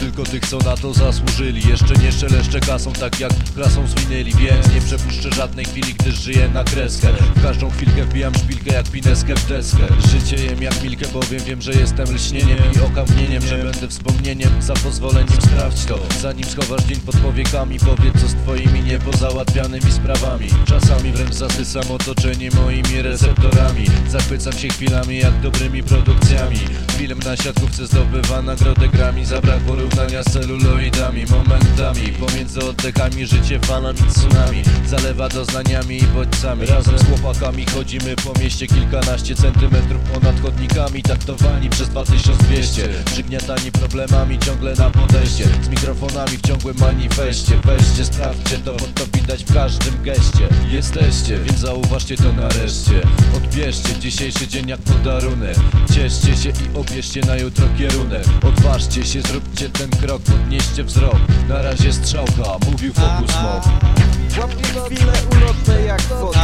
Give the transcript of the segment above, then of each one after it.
tylko tych, co na to zasłużyli. Jeszcze nie szeleszczę kasą, tak jak klasą zwinęli. Więc nie przepuszczę żadnej chwili, gdyż żyję na kreskę. W każdą chwilkę wbijam szpilkę jak pineskę w deskę. Życie jem jak milkę, bowiem wiem, że jestem lśnieniem I okamgnieniem, że będę wspomnieniem Za pozwoleniem sprawdź to. Zanim schowasz dzień pod powiekami Powiedz co z twoimi niepozałatwianymi sprawami. Czasami wręcz zasysam otoczenie moimi receptorami. Zachwycam się chwilami jak dobrymi produkcjami. Film na siatkówce zdobywa nagrodę grami Zabrak porównania celuloidami Momentami. Pomiędzy oddechami Życie falami tsunami. Zalewa doznaniami i bodźcami. Razem z chłopakami chodzimy po mieście. Kilkanaście centymetrów ponad chodnikami Taktowani przez 2200 Przygniatani problemami ciągle na podejście. Z mikrofonami w ciągłym manifestie. Weźcie, sprawdźcie to, to widać w każdym geście. Jesteście, więc zauważcie to nareszcie. Odbierzcie dzisiejszy dzień jak podarunek. Cieszcie się i obierzcie na jutro kierunek. Odważcie się, zróbcie ten krok, podnieście wzrok. Na razie strzałka, mówił Focus Mob Łapie chwile ulotne jak fotka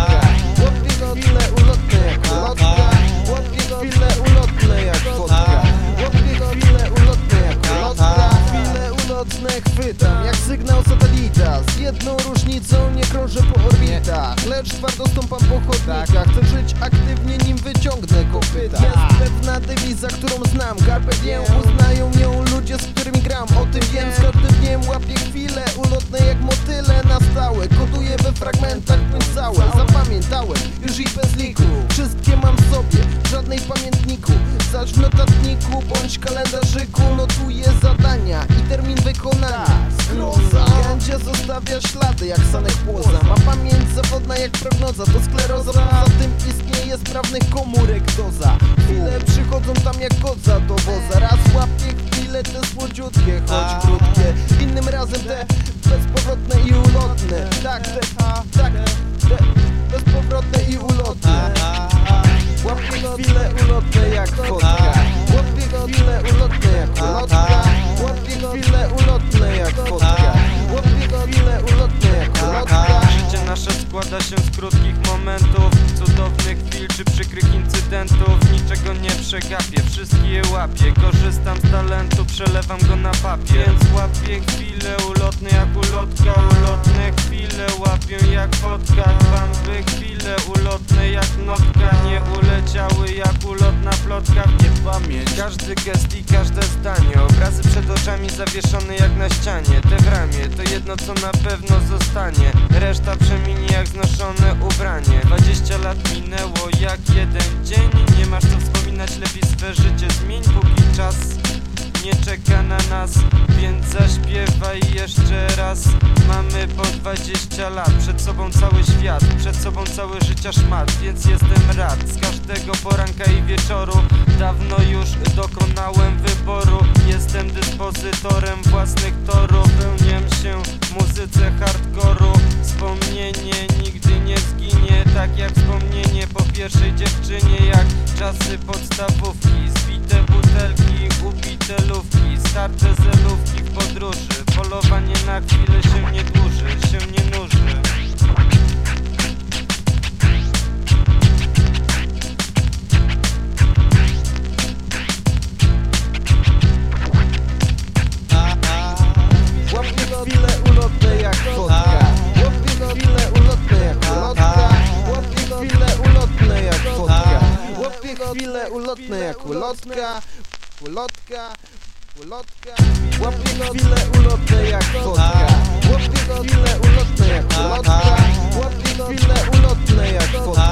chwytam jak sygnał satelita. Z jedną różnicą nie krążę po orbitach Lecz twardo stąpam po chodnikach. Chcę żyć aktywnie nim wyciągnę kopyta. Jest pewna dewiza, którą znam. Carpe diem uznają ją ludzie, z którymi gram. O tym wiem, z każdym dniem łapię chwile ulotne jak motyle na stałe. Koduję we fragmentach bądź całe Zapamiętałem. Już ich bez liku. Wszystkie mam w sobie, żadnej pamiętniku Zaś w notatniku bądź kalendarzyku Notuję zadania i termin wykonania. Skroza. Gędzia zostawia ślady jak sanek płoza. Ma pamięć zawodna jak prognoza To skleroza, poza tym istnieje sprawnych komórek doza. Chwile przychodzą tam jak kodza do woza. Raz łapię chwile te słodziutkie, choć krótkie. Innym razem te bezpowrotne i ulotne. Tak, te, tak, te bezpowrotne i ulotne. Łapię chwile ulotne jak fotka Niczego nie przegapię, wszystkie łapię Korzystam z talentu, przelewam go na papier. Więc łapię chwile ulotne jak ulotka Ulotne chwile łapię jak fotka. Bamby chwile ulotne jak notka Każdy gest i każde zdanie. Obrazy przed oczami zawieszone jak na ścianie. Te w ramię to jedno co na pewno zostanie. Reszta przeminie jak znoszone ubranie. 20 lat minęło jak jeden dzień. Nie masz co wspominać, lepiej swe życie zmień Póki czas czeka na nas Więc zaśpiewaj jeszcze raz. Mamy po 20 lat Przed sobą cały świat Przed sobą całe życia szmat Więc jestem rad Z każdego poranka i wieczoru. Dawno już dokonałem wyboru Jestem dyspozytorem własnych torów Pełniam się w muzyce hardkoru Wspomnienie nigdy nie zginie Tak jak wspomnienie po pierwszej dziewczynie Jak czasy podstawówki. Zbite butelki, ubite lówki Starte zelówki w podróży. Polowanie na chwilę się ulotne jak ulotka. Ulotka, ulotka. Łapie chwile ulotne jak tak. wodka Łapie chwile ulotne jak ulotka tak. Łapie chwile ulotne jak wodka